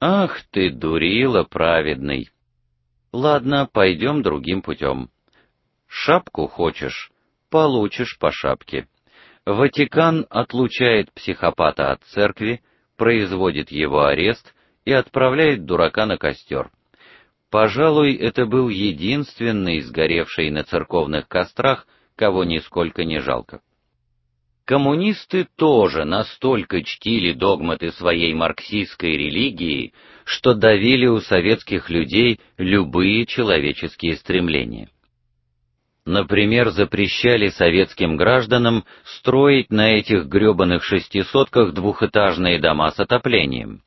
Ах ты, дурила праведный. Ладно, пойдем другим путем. Шапку хочешь, получишь по шапке. Ватикан отлучает психопата от церкви, производит его арест и отправляет дурака на костер. Пожалуй, это был единственный сгоревший на церковных кострах, кого нисколько не жалко. Коммунисты тоже настолько чтили догматы своей марксистской религии, что давили у советских людей любые человеческие стремления. Например, запрещали советским гражданам строить на этих грёбаных шестисотках двухэтажные дома с отоплением.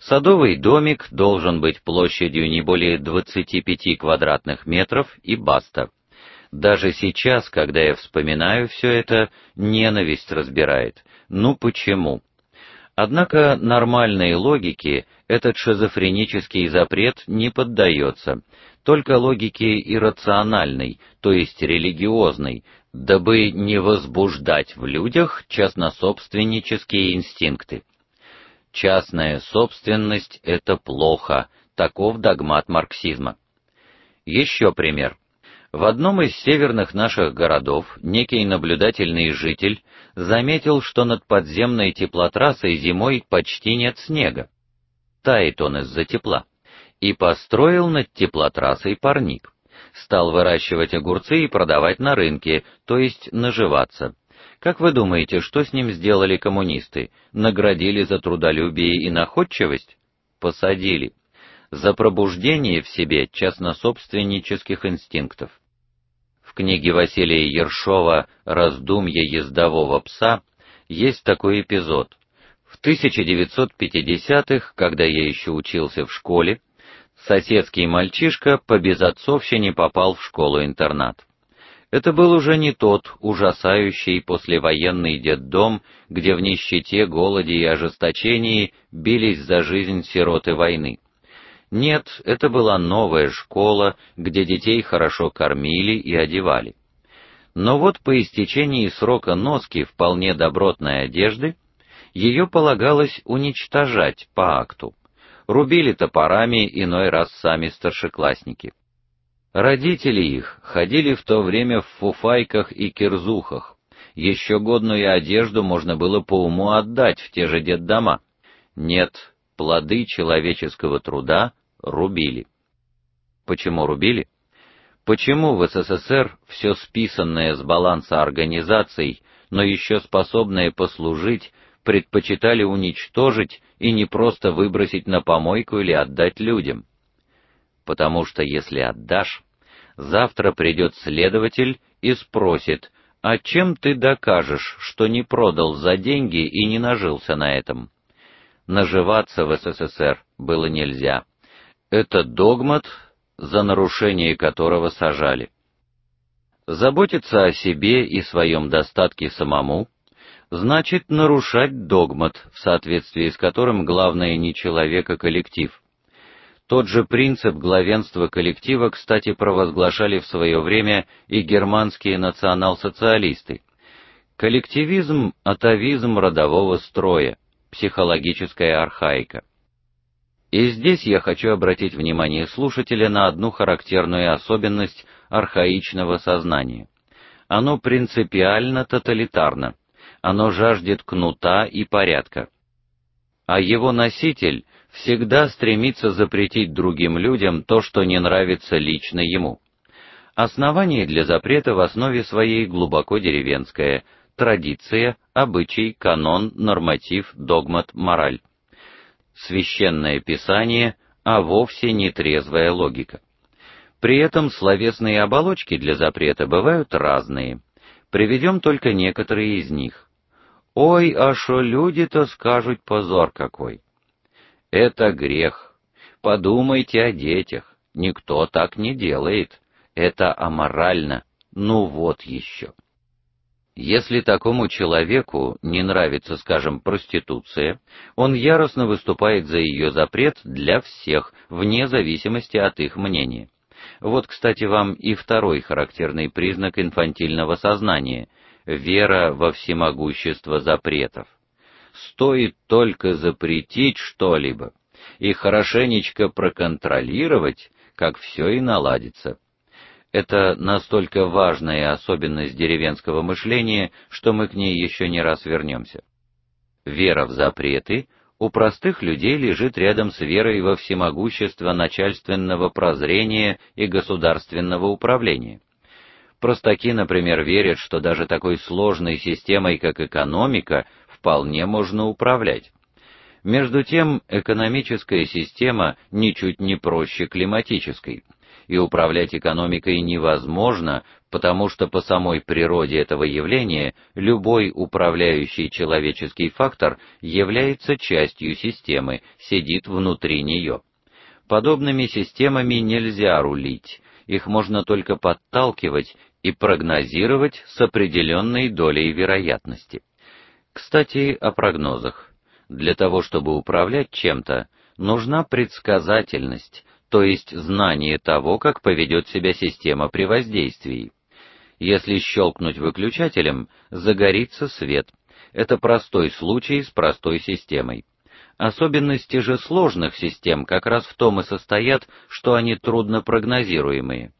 Садовый домик должен быть площадью не более 25 квадратных метров и баста. Даже сейчас, когда я вспоминаю все это, ненависть разбирает. Ну почему? Однако нормальной логике этот шизофренический запрет не поддается, только логике иррациональной, то есть религиозной, дабы не возбуждать в людях частнособственнические инстинкты. Частная собственность это плохо, таков догмат марксизма. Еще пример. В одном из северных наших городов некий наблюдательный житель заметил, что над подземной теплотрассой зимой почти нет снега. Тает он из-за тепла. И построил над теплотрассой парник. Стал выращивать огурцы и продавать на рынке, то есть наживаться. Как вы думаете, что с ним сделали коммунисты? Наградили за трудолюбие и находчивость? Посадили. За пробуждение в себе частнособственнических инстинктов. В книге Василия Ершова Раздумья ездового пса есть такой эпизод. В 1950-х, когда я еще учился в школе, соседский мальчишка по безотцовщине попал в школу-интернат. Это был уже не тот ужасающий послевоенный детдом, где в нищете, голоде и ожесточении бились за жизнь сироты войны. Нет, это была новая школа, где детей хорошо кормили и одевали. Но вот по истечении срока носки вполне добротной одежды ее полагалось уничтожать по акту. Рубили топорами иной раз сами старшеклассники. Родители их ходили в то время в фуфайках и кирзухах. Еще годную одежду можно было по уму отдать в те же детдома. Нет, плоды человеческого труда рубили. Почему рубили? Почему в СССР все списанное с баланса организаций, но еще способное послужить, предпочитали уничтожить и не просто выбросить на помойку или отдать людям? Потому что если отдашь, завтра придет следователь и спросит: "А чем ты докажешь, что не продал за деньги и не нажился на этом?" Наживаться в СССР было нельзя. Это догмат, за нарушение которого сажали. Заботиться о себе и своем достатке самому значит нарушать догмат, в соответствии с которым главное не человек, а коллектив. Тот же принцип главенства коллектива, кстати, провозглашали в свое время и германские национал-социалисты. Коллективизм атовизм родового строя, психологическая архаика. И здесь я хочу обратить внимание слушателя на одну характерную особенность архаичного сознания. Оно принципиально тоталитарно. Оно жаждет кнута и порядка. А его носитель всегда стремится запретить другим людям то, что не нравится лично ему. Основание для запрета в основе своей глубоко деревенское: традиция, обычай, канон, норматив, догмат, мораль священное писание, а вовсе не трезвая логика. При этом словесные оболочки для запрета бывают разные. Приведем только некоторые из них. Ой, а что люди-то скажут позор какой. Это грех. Подумайте о детях. Никто так не делает. Это аморально. Ну вот еще. Если такому человеку не нравится, скажем, проституция, он яростно выступает за ее запрет для всех, вне зависимости от их мнения. Вот, кстати, вам и второй характерный признак инфантильного сознания вера во всемогущество запретов. Стоит только запретить что-либо, и хорошенечко проконтролировать, как все и наладится. Это настолько важная особенность деревенского мышления, что мы к ней еще не раз вернемся. Вера в запреты у простых людей лежит рядом с верой во всемогущество начальственного прозрения и государственного управления. Простаки, например, верят, что даже такой сложной системой, как экономика, вполне можно управлять. Между тем, экономическая система ничуть не проще климатической, и управлять экономикой невозможно, потому что по самой природе этого явления любой управляющий человеческий фактор является частью системы, сидит внутри нее. Подобными системами нельзя рулить, их можно только подталкивать и прогнозировать с определенной долей вероятности. Кстати, о прогнозах. Для того, чтобы управлять чем-то, нужна предсказательность, то есть знание того, как поведет себя система при воздействии. Если щелкнуть выключателем, загорится свет. Это простой случай с простой системой. Особенности же сложных систем как раз в том и состоят, что они трудно прогнозируемые.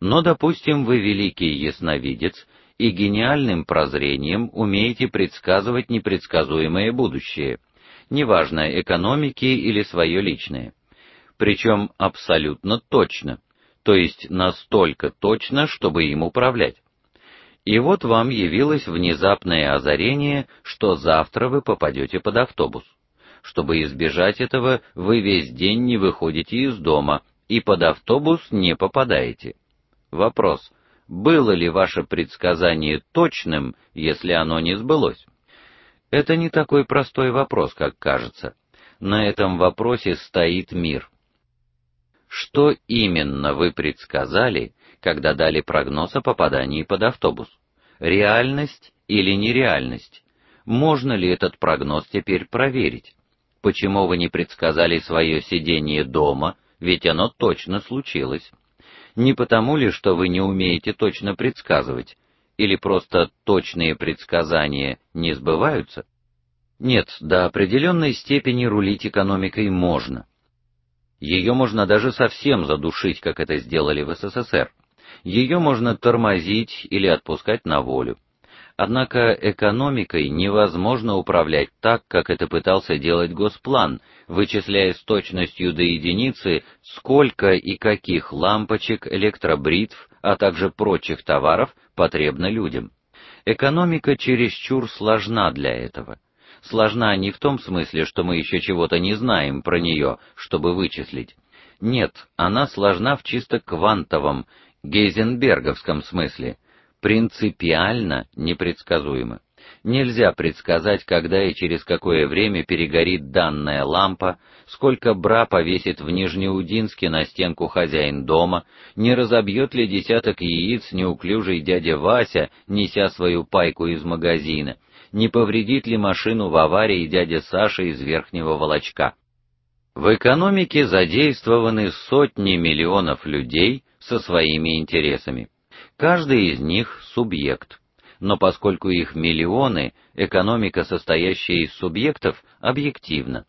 Но, допустим, вы великий ясновидец и гениальным прозрением умеете предсказывать непредсказуемое будущее, неважно экономики или свое личное. Причем абсолютно точно, то есть настолько точно, чтобы им управлять. И вот вам явилось внезапное озарение, что завтра вы попадете под автобус. Чтобы избежать этого, вы весь день не выходите из дома и под автобус не попадаете. Вопрос: было ли ваше предсказание точным, если оно не сбылось? Это не такой простой вопрос, как кажется. На этом вопросе стоит мир. Что именно вы предсказали, когда дали прогноз о попадании под автобус? Реальность или нереальность? Можно ли этот прогноз теперь проверить? Почему вы не предсказали свое сидение дома, ведь оно точно случилось? Не потому ли, что вы не умеете точно предсказывать, или просто точные предсказания не сбываются? Нет, до определенной степени рулить экономикой можно. Ее можно даже совсем задушить, как это сделали в СССР. Ее можно тормозить или отпускать на волю. Однако экономикой невозможно управлять так, как это пытался делать Госплан, вычисляя с точностью до единицы, сколько и каких лампочек, электробритв, а также прочих товаров потребно людям. Экономика чересчур сложна для этого. Сложна не в том смысле, что мы еще чего-то не знаем про нее, чтобы вычислить. Нет, она сложна в чисто квантовом, гейзенберговском смысле принципиально непредсказуемо. Нельзя предсказать, когда и через какое время перегорит данная лампа, сколько бра повесит в Нижнеудинске на стенку хозяин дома, не разобьет ли десяток яиц неуклюжий дядя Вася, неся свою пайку из магазина, не повредит ли машину в аварии дядя Саша из Верхнего Волочка. В экономике задействованы сотни миллионов людей со своими интересами. Каждый из них субъект. Но поскольку их миллионы, экономика, состоящая из субъектов, объективна.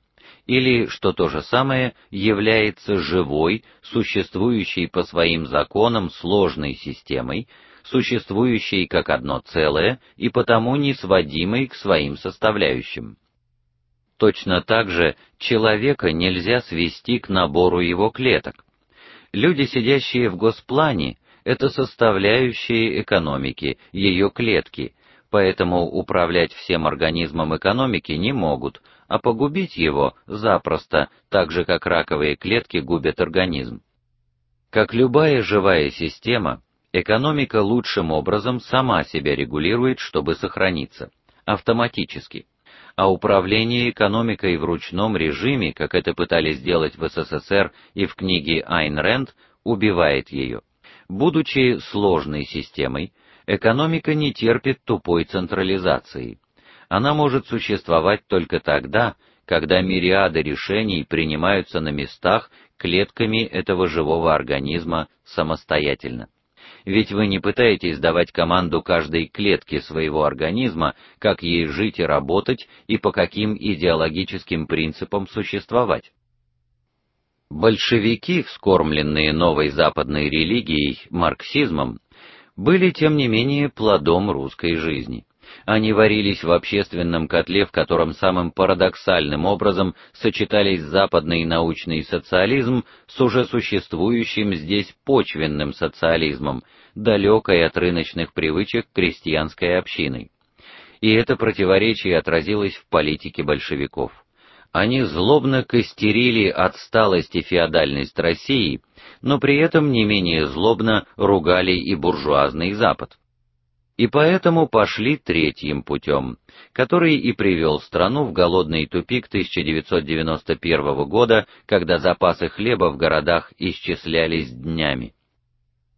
Или, что то же самое, является живой, существующей по своим законам сложной системой, существующей как одно целое и потому не сводимой к своим составляющим. Точно так же человека нельзя свести к набору его клеток. Люди, сидящие в госплане, это составляющие экономики, ее клетки, поэтому управлять всем организмом экономики не могут, а погубить его запросто, так же как раковые клетки губят организм. Как любая живая система, экономика лучшим образом сама себя регулирует, чтобы сохраниться, автоматически. А управление экономикой в ручном режиме, как это пытались сделать в СССР и в книге Айн Рэнд, убивает ее. Будучи сложной системой, экономика не терпит тупой централизации. Она может существовать только тогда, когда мириады решений принимаются на местах клетками этого живого организма самостоятельно. Ведь вы не пытаетесь давать команду каждой клетке своего организма, как ей жить и работать и по каким идеологическим принципам существовать. Большевики, вскормленные новой западной религией, марксизмом, были тем не менее плодом русской жизни. Они варились в общественном котле, в котором самым парадоксальным образом сочетались западный научный социализм с уже существующим здесь почвенным социализмом, далекой от рыночных привычек крестьянской общиной. И это противоречие отразилось в политике большевиков. Они злобно костерили отсталость и феодальность России, но при этом не менее злобно ругали и буржуазный Запад и поэтому пошли третьим путем, который и привел страну в голодный тупик 1991 года, когда запасы хлеба в городах исчислялись днями.